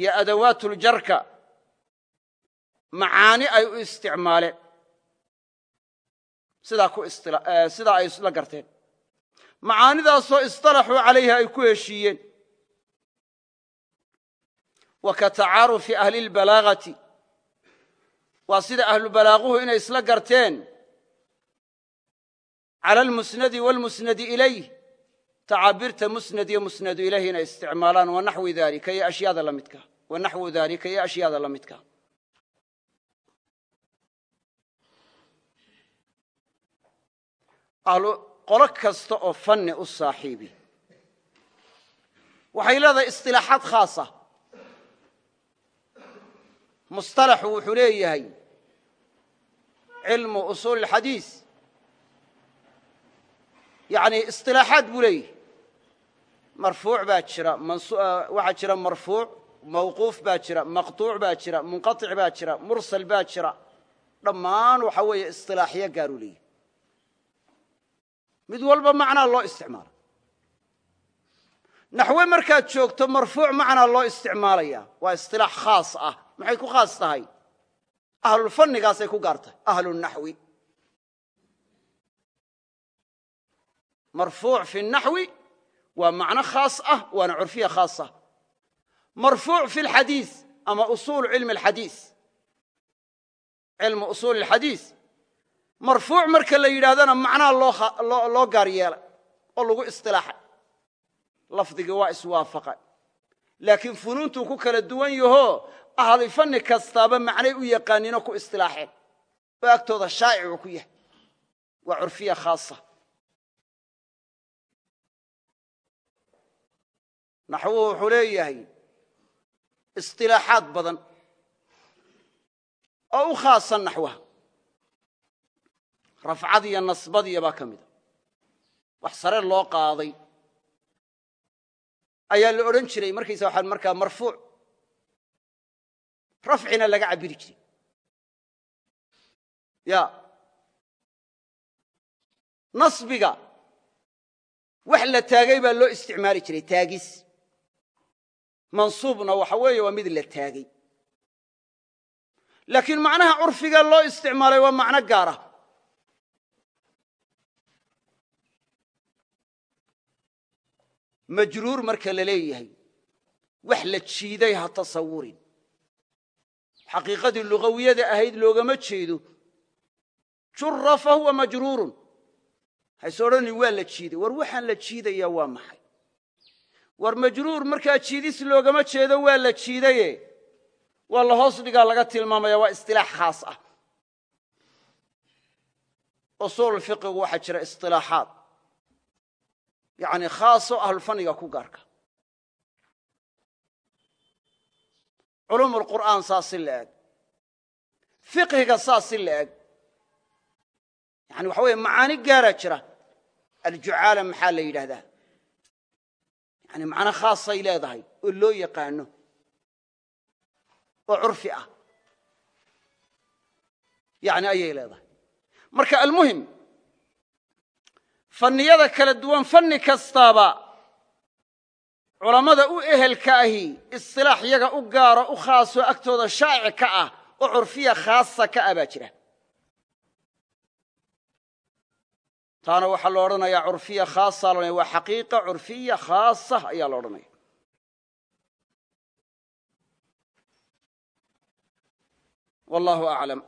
iyo adawaatuljarka macaani ay u isticmaaleen eh, sidaa ay isla garteen macaanidaasoo istalaxuu calayha ay ku heshiiyeen. Wa ka tacaarufi ahlilbalaagati waa sida ahlubalaaghuhu inay isla garteen. Cala almusnadi waalmusnadi ilayh. Tacaabiirta musnad iyo musnadu ilayh inay isticmaalaan wanaxwi daalika iyo ashyaada la midka. Wanaxwu daalika iyo ashyaada la midka qolo kasta oo fanni u saaxiibi. Waxay leedahay istilaaxaad khaasa. Mustalaxu wuxuu leeyahay cilmu usuul اxadiis yani isilaaxaad buu leeyahay. Marfuuc baa jira ah, waxaa jira marfuuc mawquuf baa jira maqtuuc baa jira munqaطic baa jira mursal baa jira. Dhammaan waxa weeye isilaaxyo gaaru leeyahy mid walba macnaa loo isticmaala naxwe markaad joogto marfuuc macnaa loo isticmaalaya. Waa isilaax khaas ah. Maxay ku khaas tahay? Ahlulfannigaasay ku gaar tahay. Ahlunaxwi marfuuc fi naxwi waa macno khaas ah waana curfiya khaasa marfuuc fi lxadiis ama usuul cilmi alxadiis cilmu usuuli alxadiis marfuuc marka la yidhaahdana macnaha loo gaar yeelay oo lagu isilaaxay lafdigii waa iswaafaqa laakiin funuuntuu ku kala duwan yaho ahli fanni kastaaba macnay u yaqaaniino ku isilaaxeen oo agtooda shaa'ic ku yahay. Waa curfiya khaasa. Naxwuhu wuxuu leeyahay isطilaaxaad badan oo u khaasan naxwaha rafcadiyo nasbadiya baa ka mida wax sare loo qaaday ayaa la odhan jiray markaysa waxaa markaa marfuuc. Rafcina laga cabiri jiray. Ya. Nasbiga wax la taagay baa loo isticmaali jiray taagis. Mansuubna waxa weeye waa mid la taagay. Laakiin macnaha curfiga loo isticmaalay waa macno gaara majruur marka la leeyahay. Wax la jiiday ha tasawurin. Xaqiiqadii lugawiyada ahayd loogama jeedo. Jura fa huwa majruurun. Hayse odhanin waa la jiiday. War waxaan la jiidayaa waa maxay? War majruur markaa jiidis loogama jeedo waa la jiidaye. Waa la hoos dhigaa laga tilmaamaya waa isطilaax khaas ah. Usuul fiqigu waxaa jira isilaaxaad yani khaasoo ahlulfanniga ku gaarka. Culuum lqur'aan saas si la eg. Fiqhiga saas si la eg. Yani waxa weeye macaani gaaraa jira. Aljucaala maxaa la yidhaahdaa? Yani macno khaasay leedahay oo loo yaqaano oo curfi ah. Yani ayay leedahay. Marka almuhim fanniyada kala duwan fanni kastaaba culammada u ehelka ahi isilaax yaga u gaaro u khaasoo agtooda shaa'ic ka ah oo curfiya khaasa ka ah baa jira. Taana waxaa lo odhanayaa curfiya khaasa odhanaya waa xaqiiqa curfiya khaasa ayaa la odhanaya wallahu aclam